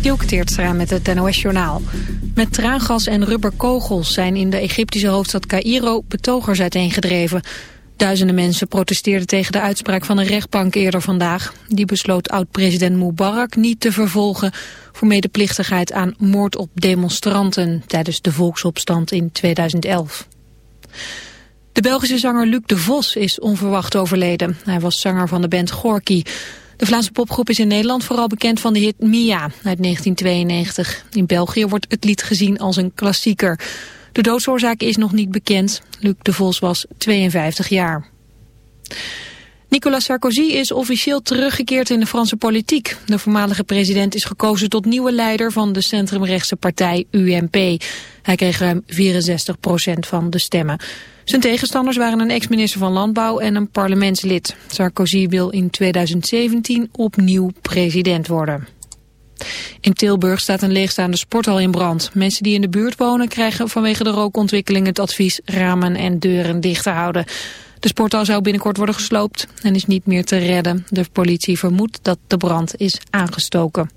Dielke Teertstra met het NOS-journaal. Met traangas en rubberkogels zijn in de Egyptische hoofdstad Cairo betogers uiteengedreven. Duizenden mensen protesteerden tegen de uitspraak van een rechtbank eerder vandaag. Die besloot oud-president Mubarak niet te vervolgen... voor medeplichtigheid aan moord op demonstranten... tijdens de volksopstand in 2011. De Belgische zanger Luc de Vos is onverwacht overleden. Hij was zanger van de band Gorky... De Vlaamse popgroep is in Nederland vooral bekend van de hit Mia uit 1992. In België wordt het lied gezien als een klassieker. De doodsoorzaak is nog niet bekend. Luc de Vos was 52 jaar. Nicolas Sarkozy is officieel teruggekeerd in de Franse politiek. De voormalige president is gekozen tot nieuwe leider van de centrumrechtse partij UMP. Hij kreeg ruim 64% van de stemmen. Zijn tegenstanders waren een ex-minister van Landbouw en een parlementslid. Sarkozy wil in 2017 opnieuw president worden. In Tilburg staat een leegstaande sporthal in brand. Mensen die in de buurt wonen krijgen vanwege de rookontwikkeling het advies ramen en deuren dicht te houden. De sporthal zou binnenkort worden gesloopt en is niet meer te redden. De politie vermoedt dat de brand is aangestoken.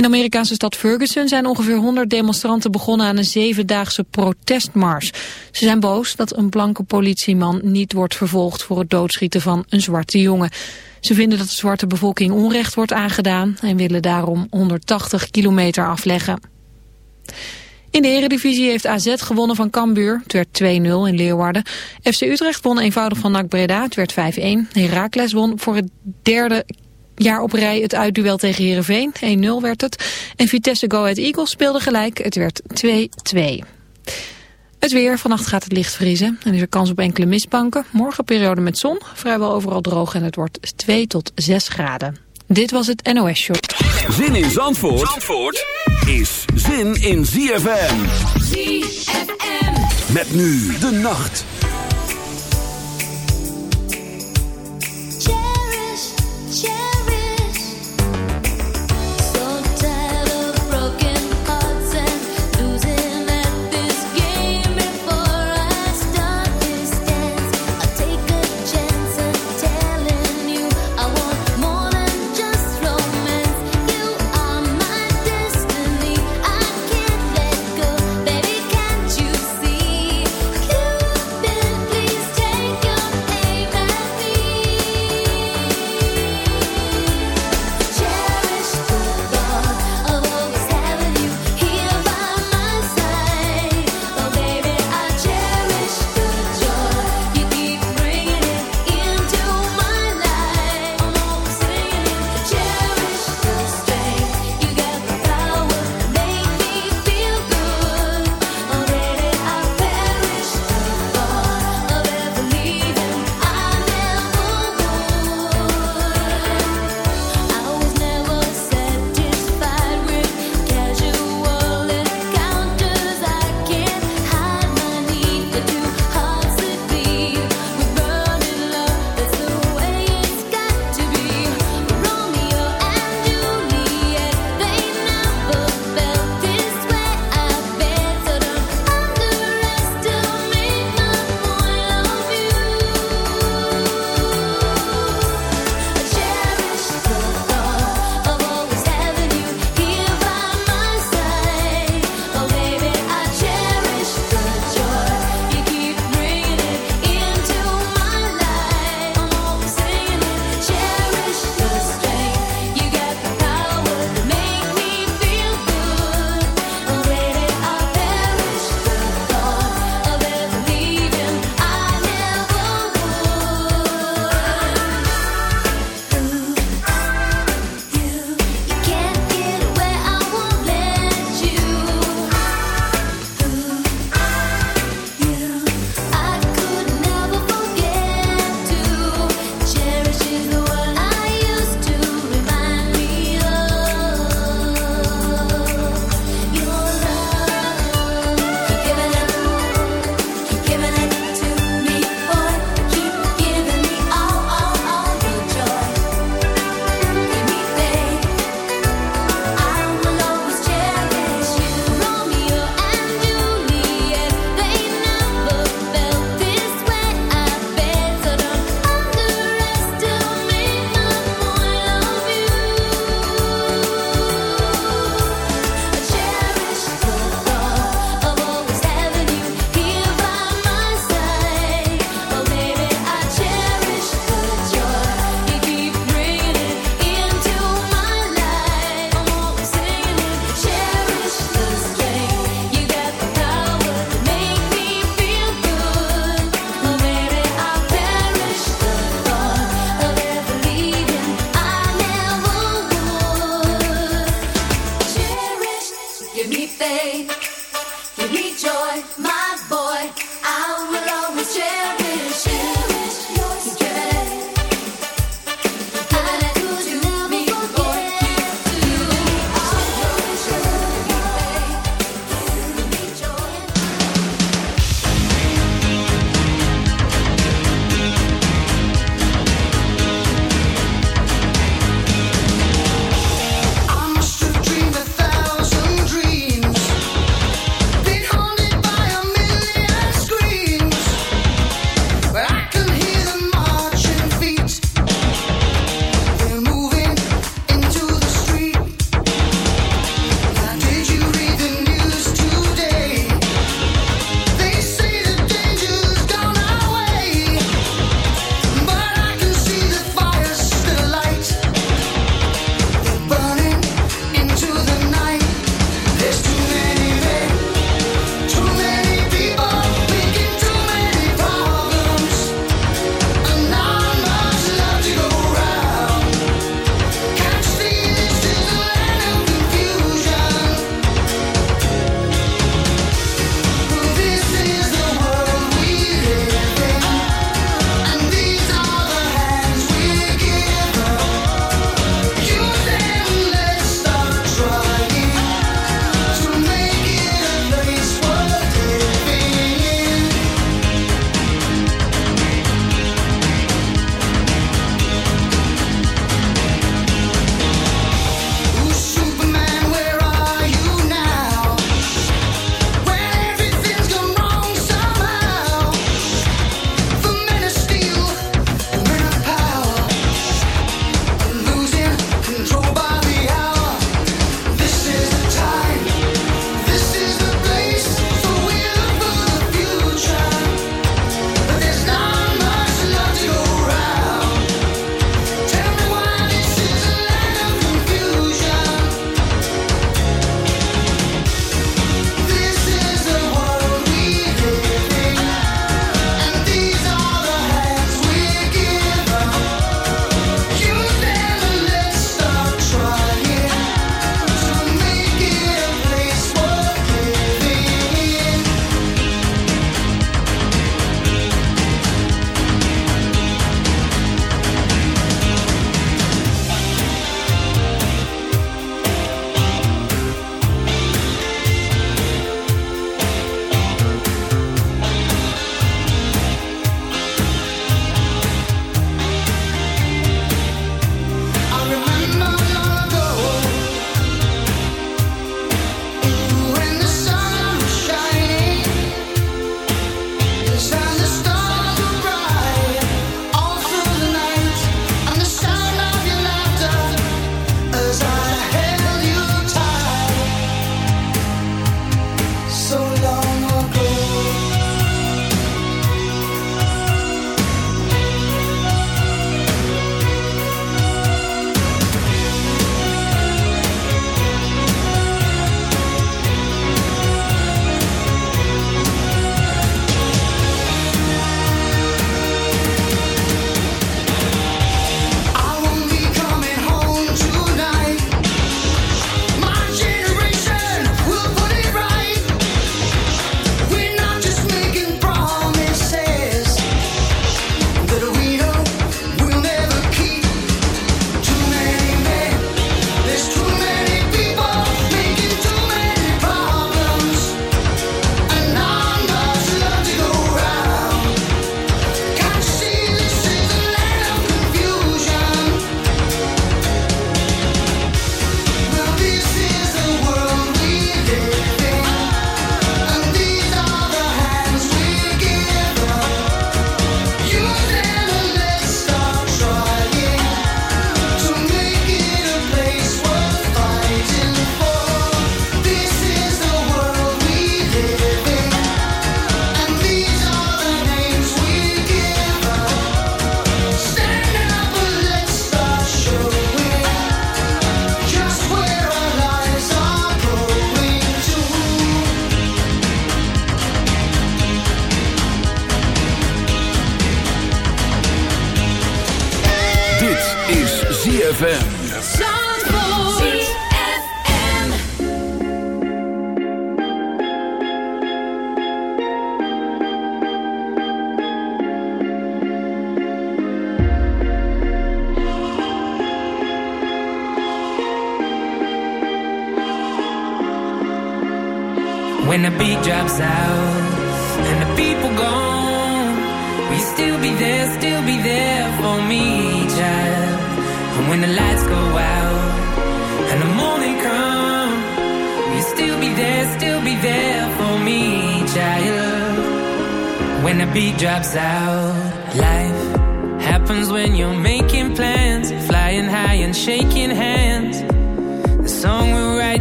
In de Amerikaanse stad Ferguson zijn ongeveer 100 demonstranten begonnen aan een zevendaagse protestmars. Ze zijn boos dat een blanke politieman niet wordt vervolgd voor het doodschieten van een zwarte jongen. Ze vinden dat de zwarte bevolking onrecht wordt aangedaan en willen daarom 180 kilometer afleggen. In de eredivisie heeft AZ gewonnen van Cambuur. Het werd 2-0 in Leeuwarden. FC Utrecht won eenvoudig van NAC Breda. Het werd 5-1. Heracles won voor het derde jaar op rij het uitduel tegen Heerenveen. 1-0 werd het. En Vitesse Go Ahead Eagles speelde gelijk. Het werd 2-2. Het weer. Vannacht gaat het licht vriezen. En is er kans op enkele mistbanken. Morgen periode met zon. Vrijwel overal droog en het wordt 2 tot 6 graden. Dit was het NOS Show. Zin in Zandvoort, Zandvoort is zin in ZFM. ZFM. Met nu de nacht.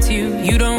you. You don't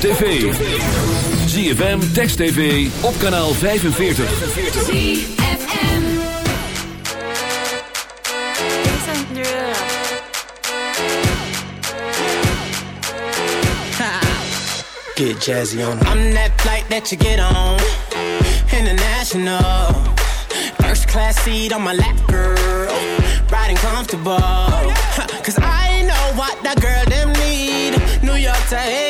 tv. ZFM, Text TV, op kanaal 45. ZFM Get jazzy on I'm that flight that you get on. International. First class seat on my lap, girl. Riding comfortable. Cause I know what that girl them need. New York to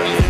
Sessions.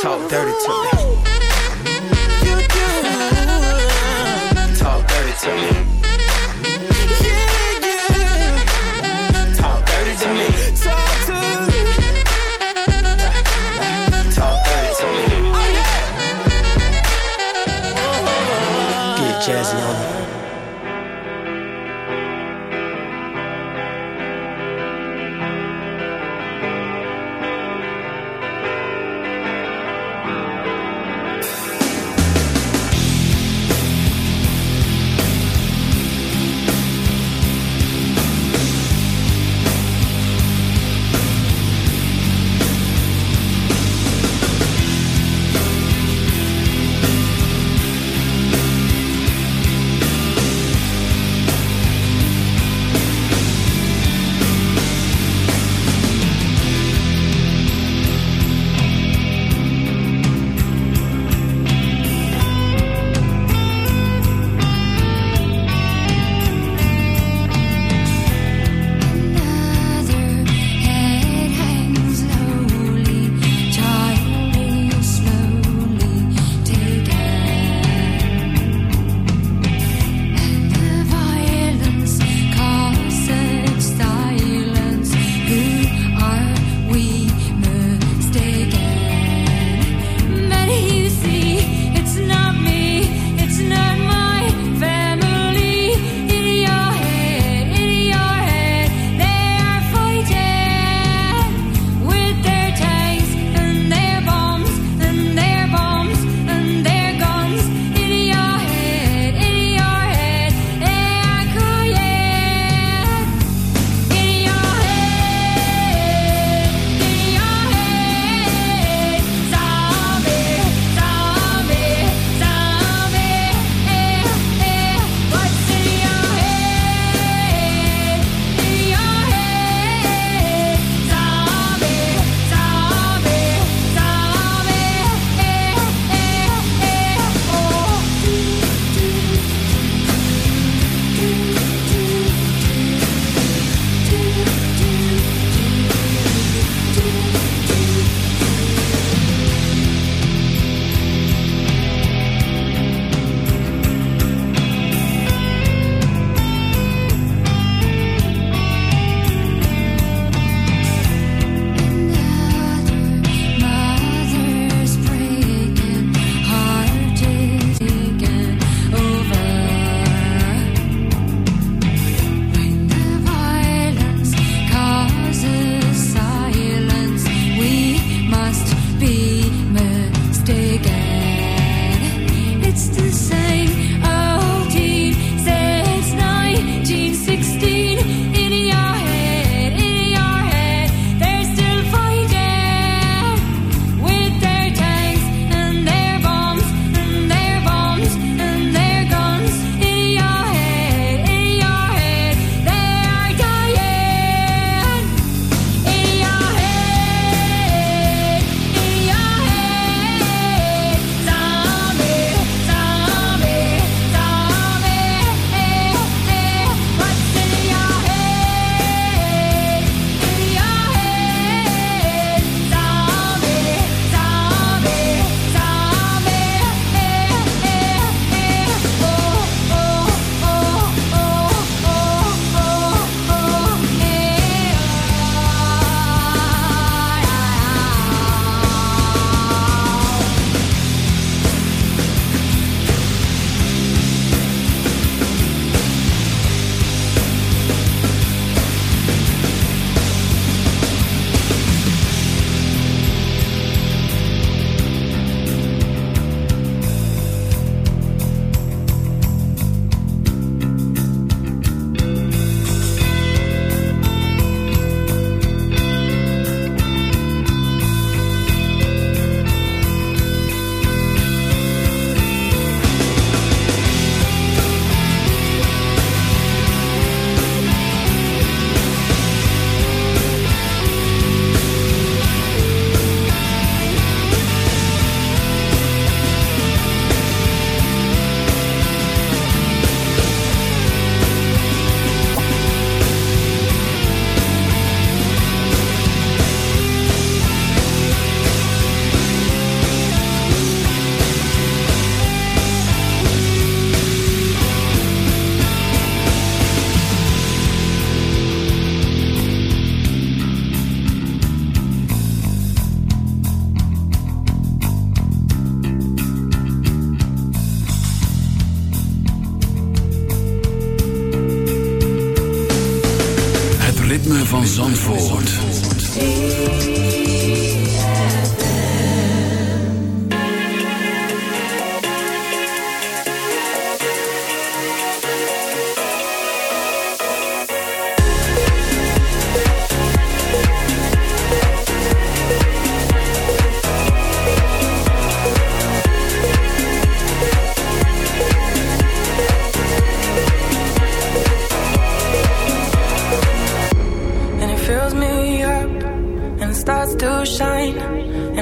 Talk dirty to me.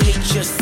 heart